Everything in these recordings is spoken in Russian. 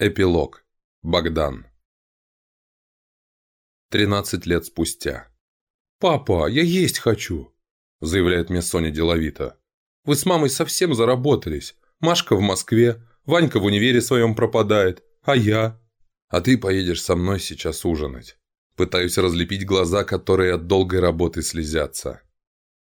Эпилог. Богдан. 13 лет спустя. «Папа, я есть хочу!» – заявляет мне Соня деловито. «Вы с мамой совсем заработались. Машка в Москве, Ванька в универе своем пропадает, а я...» «А ты поедешь со мной сейчас ужинать». Пытаюсь разлепить глаза, которые от долгой работы слезятся.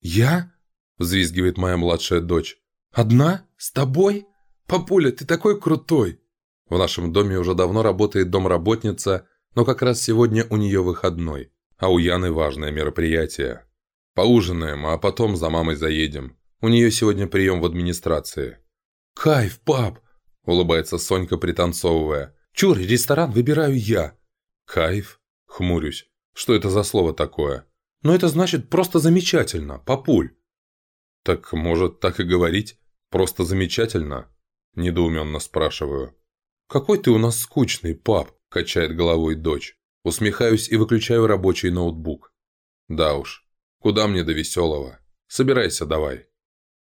«Я?» – взвизгивает моя младшая дочь. «Одна? С тобой? Папуля, ты такой крутой!» В нашем доме уже давно работает домработница, но как раз сегодня у нее выходной, а у Яны важное мероприятие. Поужинаем, а потом за мамой заедем. У нее сегодня прием в администрации. «Кайф, пап!» – улыбается Сонька, пританцовывая. «Чур, ресторан выбираю я!» «Кайф?» – хмурюсь. «Что это за слово такое?» «Ну это значит просто замечательно, папуль!» «Так, может, так и говорить? Просто замечательно?» – недоуменно спрашиваю. «Какой ты у нас скучный, пап!» – качает головой дочь. Усмехаюсь и выключаю рабочий ноутбук. «Да уж, куда мне до веселого? Собирайся давай».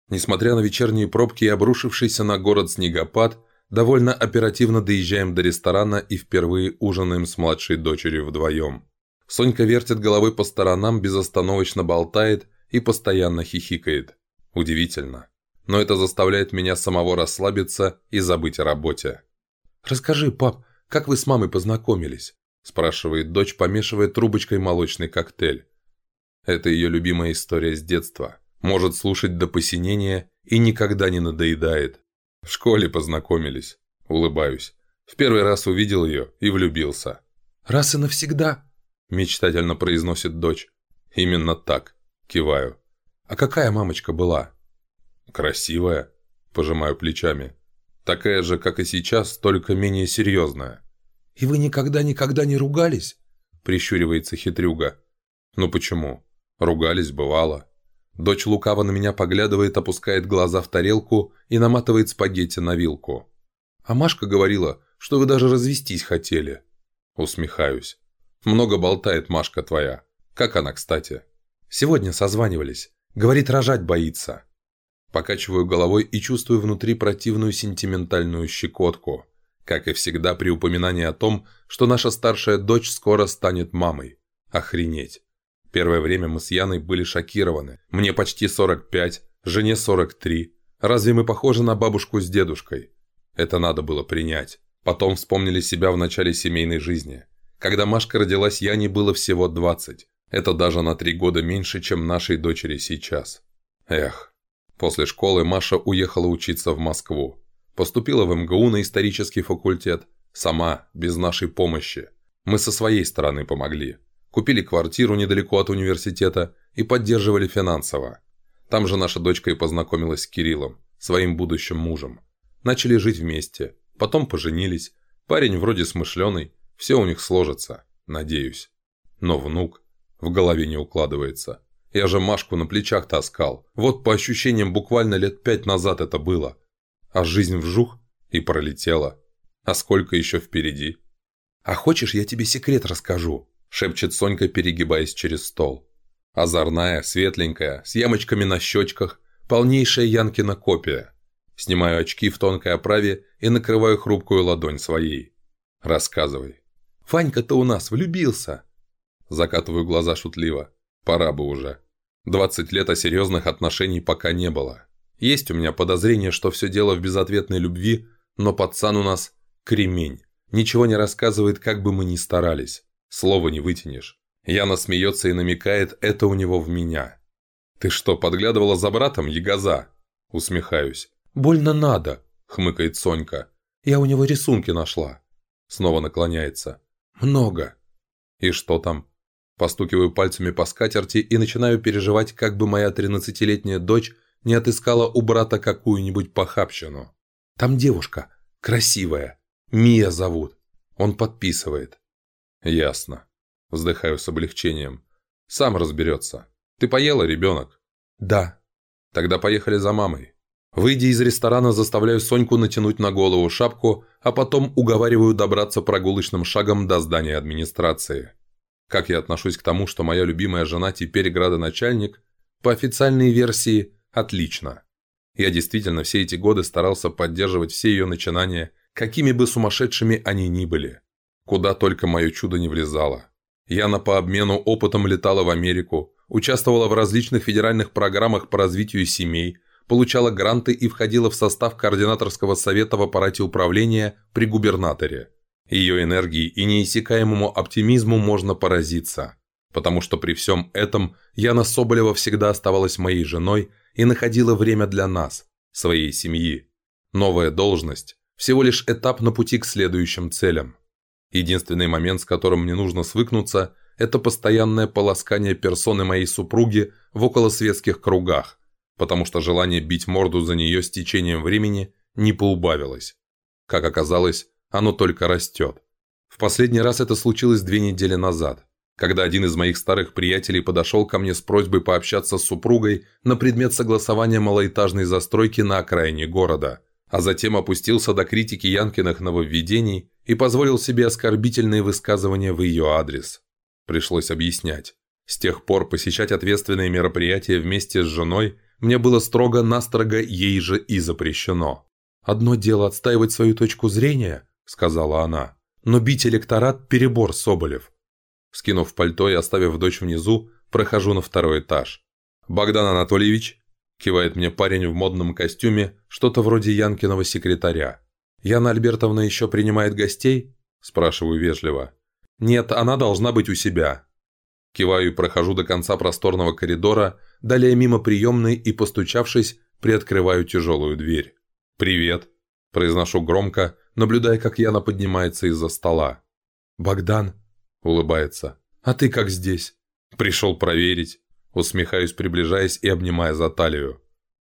Несмотря на вечерние пробки и обрушившийся на город снегопад, довольно оперативно доезжаем до ресторана и впервые ужинаем с младшей дочерью вдвоем. Сонька вертит головой по сторонам, безостановочно болтает и постоянно хихикает. Удивительно. Но это заставляет меня самого расслабиться и забыть о работе. «Расскажи, пап, как вы с мамой познакомились?» спрашивает дочь, помешивая трубочкой молочный коктейль. Это ее любимая история с детства. Может слушать до посинения и никогда не надоедает. В школе познакомились. Улыбаюсь. В первый раз увидел ее и влюбился. «Раз и навсегда?» Мечтательно произносит дочь. «Именно так». Киваю. «А какая мамочка была?» «Красивая», пожимаю плечами. Такая же, как и сейчас, только менее серьезная. «И вы никогда-никогда не ругались?» – прищуривается хитрюга. «Ну почему? Ругались, бывало». Дочь лукаво на меня поглядывает, опускает глаза в тарелку и наматывает спагетти на вилку. «А Машка говорила, что вы даже развестись хотели». Усмехаюсь. «Много болтает Машка твоя. Как она, кстати?» «Сегодня созванивались. Говорит, рожать боится». Покачиваю головой и чувствую внутри противную сентиментальную щекотку. Как и всегда при упоминании о том, что наша старшая дочь скоро станет мамой. Охренеть. Первое время мы с Яной были шокированы. Мне почти 45, жене 43. Разве мы похожи на бабушку с дедушкой? Это надо было принять. Потом вспомнили себя в начале семейной жизни. Когда Машка родилась, Яне было всего 20. Это даже на три года меньше, чем нашей дочери сейчас. Эх, После школы Маша уехала учиться в Москву. Поступила в МГУ на исторический факультет. Сама, без нашей помощи. Мы со своей стороны помогли. Купили квартиру недалеко от университета и поддерживали финансово. Там же наша дочка и познакомилась с Кириллом, своим будущим мужем. Начали жить вместе, потом поженились. Парень вроде смышленый, все у них сложится, надеюсь. Но внук в голове не укладывается. Я же Машку на плечах таскал. Вот по ощущениям буквально лет пять назад это было. А жизнь вжух и пролетела. А сколько еще впереди? «А хочешь, я тебе секрет расскажу?» шепчет Сонька, перегибаясь через стол. Озорная, светленькая, с ямочками на щечках, полнейшая Янкина копия. Снимаю очки в тонкой оправе и накрываю хрупкую ладонь своей. Рассказывай. «Ванька-то у нас влюбился!» Закатываю глаза шутливо. Пора бы уже. 20 лет, а серьезных отношений пока не было. Есть у меня подозрение, что все дело в безответной любви, но пацан у нас кремень. Ничего не рассказывает, как бы мы ни старались. Слова не вытянешь. Яна смеется и намекает, это у него в меня. «Ты что, подглядывала за братом, ягоза?» Усмехаюсь. «Больно надо», — хмыкает Сонька. «Я у него рисунки нашла». Снова наклоняется. «Много». «И что там?» Постукиваю пальцами по скатерти и начинаю переживать, как бы моя тринадцатилетняя дочь не отыскала у брата какую-нибудь похабщину. Там девушка, красивая, Мия зовут. Он подписывает. Ясно. Вздыхаю с облегчением. Сам разберется. Ты поела, ребенок? Да. Тогда поехали за мамой. Выйдя из ресторана, заставляю Соньку натянуть на голову шапку, а потом уговариваю добраться прогулочным шагом до здания администрации. Как я отношусь к тому, что моя любимая жена теперь градоначальник? По официальной версии – отлично. Я действительно все эти годы старался поддерживать все ее начинания, какими бы сумасшедшими они ни были. Куда только мое чудо не влезало. Яна по обмену опытом летала в Америку, участвовала в различных федеральных программах по развитию семей, получала гранты и входила в состав координаторского совета в аппарате управления при губернаторе. Ее энергии и неиссякаемому оптимизму можно поразиться, потому что при всем этом Яна Соболева всегда оставалась моей женой и находила время для нас, своей семьи. Новая должность – всего лишь этап на пути к следующим целям. Единственный момент, с которым мне нужно свыкнуться, это постоянное полоскание персоны моей супруги в околосветских кругах, потому что желание бить морду за нее с течением времени не поубавилось. Как оказалось, оно только растет. В последний раз это случилось две недели назад, когда один из моих старых приятелей подошел ко мне с просьбой пообщаться с супругой на предмет согласования малоэтажной застройки на окраине города, а затем опустился до критики Янкиных нововведений и позволил себе оскорбительные высказывания в ее адрес. Пришлось объяснять. С тех пор посещать ответственные мероприятия вместе с женой мне было строго-настрого ей же и запрещено. «Одно дело отстаивать свою точку зрения», – сказала она, – «но бить электорат – перебор, Соболев». Скинув пальто и оставив дочь внизу, прохожу на второй этаж. «Богдан Анатольевич?» – кивает мне парень в модном костюме, что-то вроде Янкиного секретаря. «Яна Альбертовна еще принимает гостей?» – спрашиваю вежливо. «Нет, она должна быть у себя». Киваю и прохожу до конца просторного коридора, далее мимо приемной и, постучавшись, приоткрываю тяжелую дверь. «Привет», – произношу громко, наблюдая, как Яна поднимается из-за стола. «Богдан», – улыбается, – «а ты как здесь?» «Пришел проверить», – усмехаюсь, приближаясь и обнимая за талию.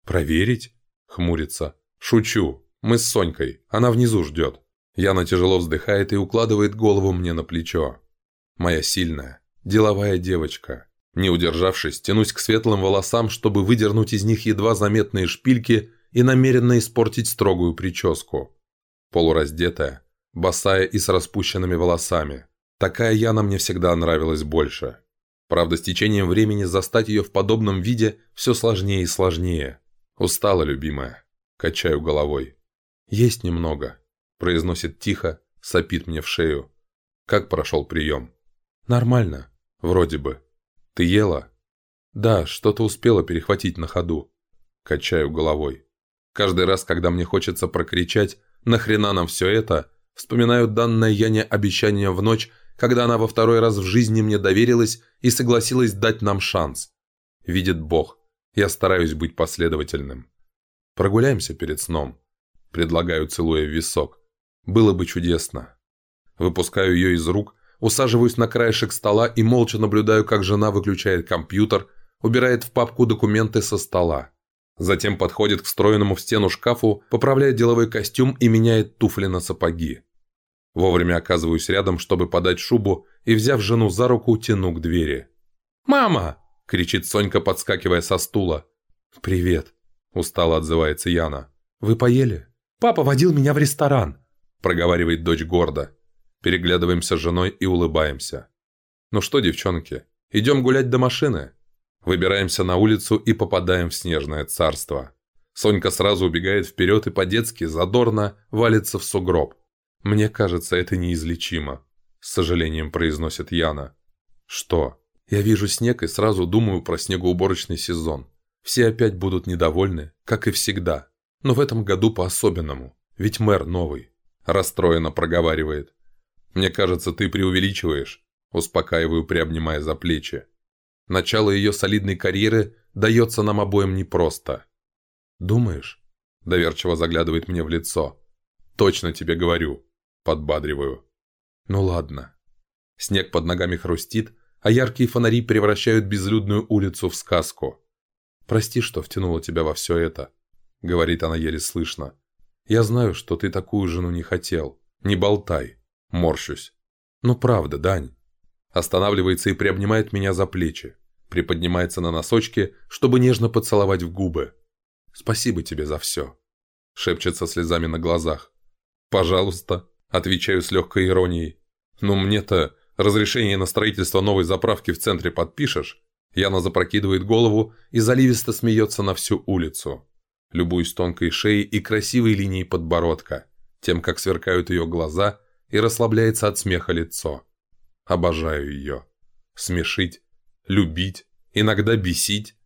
«Проверить?» – хмурится. «Шучу. Мы с Сонькой. Она внизу ждет». Яна тяжело вздыхает и укладывает голову мне на плечо. Моя сильная, деловая девочка. Не удержавшись, тянусь к светлым волосам, чтобы выдернуть из них едва заметные шпильки и намеренно испортить строгую прическу. Полураздетая, босая и с распущенными волосами. Такая Яна мне всегда нравилась больше. Правда, с течением времени застать ее в подобном виде все сложнее и сложнее. Устала, любимая. Качаю головой. Есть немного произносит тихо, сопит мне в шею. Как прошел прием? Нормально, вроде бы. Ты ела? Да, что-то успела перехватить на ходу. Качаю головой. Каждый раз, когда мне хочется прокричать «Нахрена нам все это?», вспоминаю данное Яне обещание в ночь, когда она во второй раз в жизни мне доверилась и согласилась дать нам шанс. Видит Бог, я стараюсь быть последовательным. Прогуляемся перед сном. Предлагаю, целуя в висок. Было бы чудесно. Выпускаю ее из рук, усаживаюсь на краешек стола и молча наблюдаю, как жена выключает компьютер, убирает в папку документы со стола. Затем подходит к встроенному в стену шкафу, поправляет деловой костюм и меняет туфли на сапоги. Вовремя оказываюсь рядом, чтобы подать шубу, и, взяв жену за руку, тяну к двери. «Мама!» – кричит Сонька, подскакивая со стула. «Привет!» – устало отзывается Яна. «Вы поели?» «Папа водил меня в ресторан!» – проговаривает дочь гордо. Переглядываемся с женой и улыбаемся. «Ну что, девчонки, идем гулять до машины?» Выбираемся на улицу и попадаем в снежное царство. Сонька сразу убегает вперед и по-детски задорно валится в сугроб. «Мне кажется, это неизлечимо», – с сожалением произносит Яна. «Что? Я вижу снег и сразу думаю про снегоуборочный сезон. Все опять будут недовольны, как и всегда. Но в этом году по-особенному, ведь мэр новый расстроенно проговаривает. «Мне кажется, ты преувеличиваешь», успокаиваю, приобнимая за плечи. Начало ее солидной карьеры дается нам обоим непросто. «Думаешь?» – доверчиво заглядывает мне в лицо. «Точно тебе говорю», – подбадриваю. «Ну ладно». Снег под ногами хрустит, а яркие фонари превращают безлюдную улицу в сказку. «Прости, что втянула тебя во все это», — говорит она еле слышно. Я знаю, что ты такую жену не хотел. Не болтай. Морщусь. Ну правда, Дань. Останавливается и приобнимает меня за плечи. Приподнимается на носочки, чтобы нежно поцеловать в губы. Спасибо тебе за все. Шепчет со слезами на глазах. Пожалуйста. Отвечаю с легкой иронией. Ну мне-то разрешение на строительство новой заправки в центре подпишешь? Яна запрокидывает голову и заливисто смеется на всю улицу любуюсь тонкой шеей и красивой линией подбородка. тем, как сверкают ее глаза и расслабляется от смеха лицо. Обожаю ее. Смешить, любить, иногда бесить.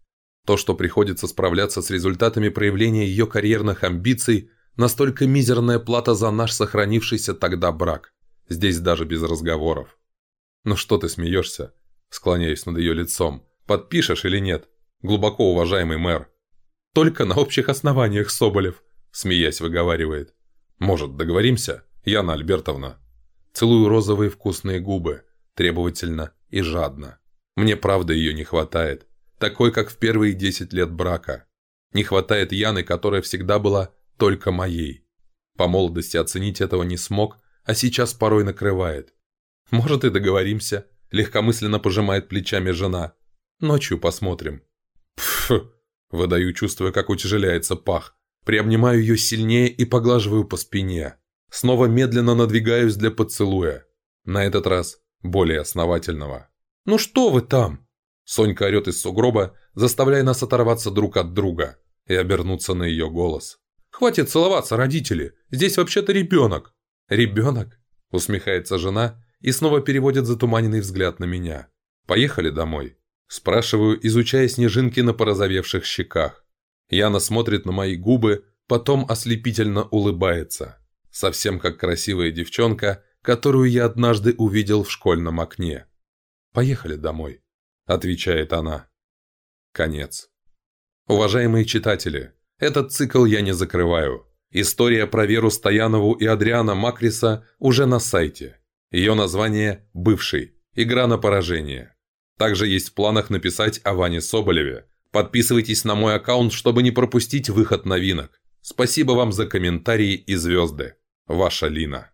То, что приходится справляться с результатами проявления ее карьерных амбиций, настолько мизерная плата за наш сохранившийся тогда брак. Здесь даже без разговоров. «Ну что ты смеешься?» Склоняюсь над ее лицом. «Подпишешь или нет? Глубоко уважаемый мэр». «Только на общих основаниях, Соболев», смеясь выговаривает. «Может, договоримся, Яна Альбертовна?» Целую розовые вкусные губы, требовательно и жадно. Мне правда ее не хватает. Такой, как в первые десять лет брака. Не хватает Яны, которая всегда была только моей. По молодости оценить этого не смог, а сейчас порой накрывает. Может и договоримся. Легкомысленно пожимает плечами жена. Ночью посмотрим. Пф, выдаю, чувствуя, как утяжеляется пах. Приобнимаю ее сильнее и поглаживаю по спине. Снова медленно надвигаюсь для поцелуя. На этот раз более основательного. «Ну что вы там?» Сонька орет из сугроба, заставляя нас оторваться друг от друга и обернуться на ее голос. «Хватит целоваться, родители! Здесь вообще-то ребенок!» «Ребенок?» – усмехается жена и снова переводит затуманенный взгляд на меня. «Поехали домой?» – спрашиваю, изучая снежинки на порозовевших щеках. Яна смотрит на мои губы, потом ослепительно улыбается. Совсем как красивая девчонка, которую я однажды увидел в школьном окне. «Поехали домой», – отвечает она. Конец. Уважаемые читатели, этот цикл я не закрываю. История про Веру Стоянову и Адриана Макриса уже на сайте. Ее название «Бывший. Игра на поражение». Также есть в планах написать о Ване Соболеве, Подписывайтесь на мой аккаунт, чтобы не пропустить выход новинок. Спасибо вам за комментарии и звезды. Ваша Лина.